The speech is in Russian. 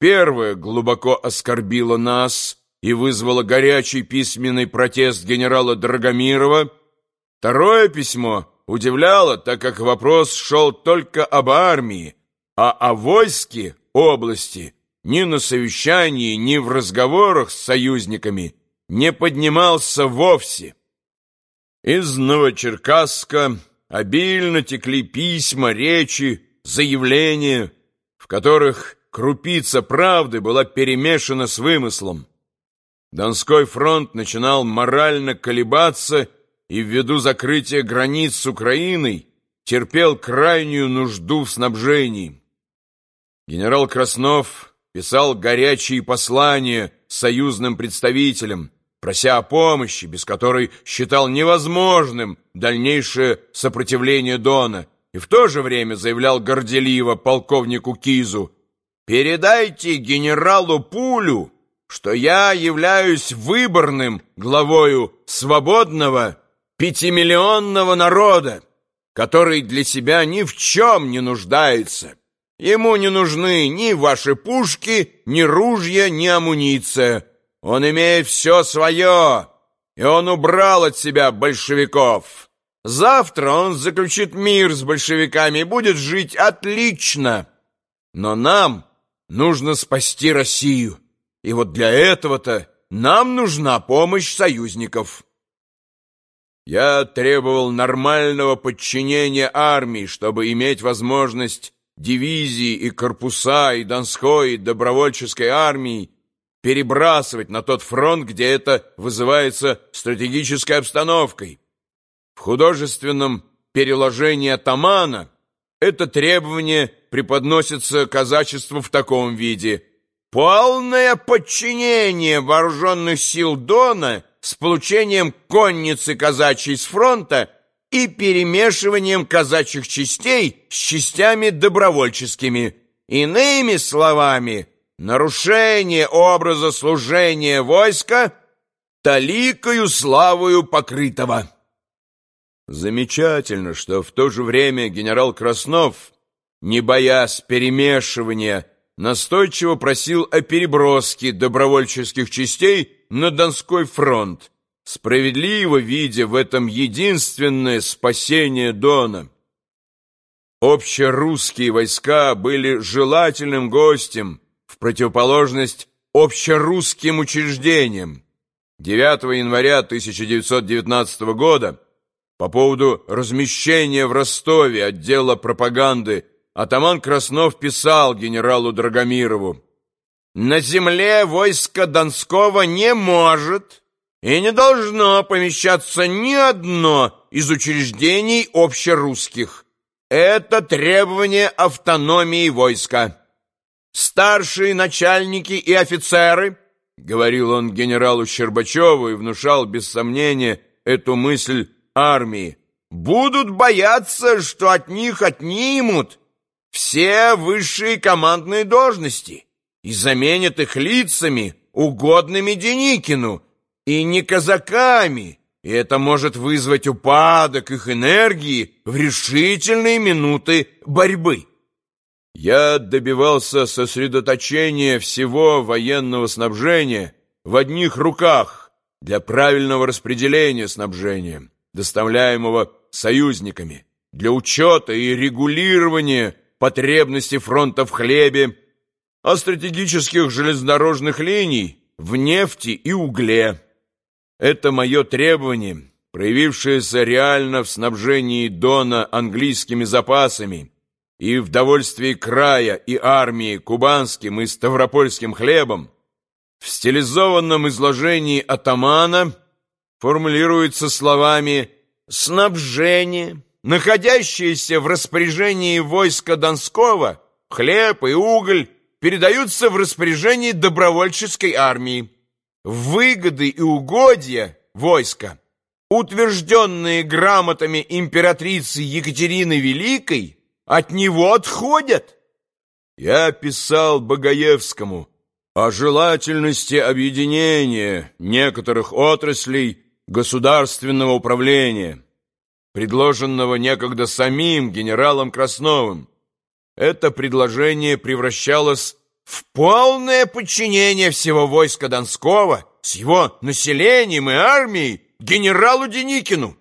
Первое глубоко оскорбило нас и вызвало горячий письменный протест генерала Драгомирова. Второе письмо удивляло, так как вопрос шел только об армии, а о войске области ни на совещании, ни в разговорах с союзниками не поднимался вовсе. Из Новочеркасска обильно текли письма, речи, заявления, в которых крупица правды была перемешана с вымыслом. Донской фронт начинал морально колебаться и ввиду закрытия границ с Украиной терпел крайнюю нужду в снабжении. Генерал Краснов писал горячие послания союзным представителям, прося о помощи, без которой считал невозможным дальнейшее сопротивление Дона, и в то же время заявлял горделиво полковнику Кизу «Передайте генералу Пулю, что я являюсь выборным главою свободного пятимиллионного народа, который для себя ни в чем не нуждается. Ему не нужны ни ваши пушки, ни ружья, ни амуниция. Он имеет все свое, и он убрал от себя большевиков». Завтра он заключит мир с большевиками и будет жить отлично. Но нам нужно спасти Россию. И вот для этого-то нам нужна помощь союзников. Я требовал нормального подчинения армии, чтобы иметь возможность дивизии и корпуса, и Донской, и добровольческой армии перебрасывать на тот фронт, где это вызывается стратегической обстановкой. В художественном переложении атамана это требование преподносится казачеству в таком виде. Полное подчинение вооруженных сил Дона с получением конницы казачьей с фронта и перемешиванием казачьих частей с частями добровольческими. Иными словами, нарушение образа служения войска таликою славою покрытого. Замечательно, что в то же время генерал Краснов, не боясь перемешивания, настойчиво просил о переброске добровольческих частей на Донской фронт, справедливо видя в этом единственное спасение Дона. Общерусские войска были желательным гостем в противоположность общерусским учреждениям. 9 января 1919 года по поводу размещения в Ростове отдела пропаганды атаман Краснов писал генералу Драгомирову «На земле войска Донского не может и не должно помещаться ни одно из учреждений общерусских. Это требование автономии войска. Старшие начальники и офицеры, — говорил он генералу Щербачеву и внушал без сомнения эту мысль армии будут бояться, что от них отнимут все высшие командные должности и заменят их лицами, угодными Деникину, и не казаками, и это может вызвать упадок их энергии в решительные минуты борьбы. Я добивался сосредоточения всего военного снабжения в одних руках для правильного распределения снабжения доставляемого союзниками, для учета и регулирования потребностей фронта в хлебе, а стратегических железнодорожных линий в нефти и угле. Это мое требование, проявившееся реально в снабжении Дона английскими запасами и в довольствии края и армии кубанским и ставропольским хлебом, в стилизованном изложении атамана – формулируется словами «снабжение, находящееся в распоряжении войска Донского, хлеб и уголь передаются в распоряжение добровольческой армии. Выгоды и угодья войска, утвержденные грамотами императрицы Екатерины Великой, от него отходят». Я писал Богоевскому о желательности объединения некоторых отраслей государственного управления, предложенного некогда самим генералом Красновым. Это предложение превращалось в полное подчинение всего войска Донского с его населением и армией генералу Деникину.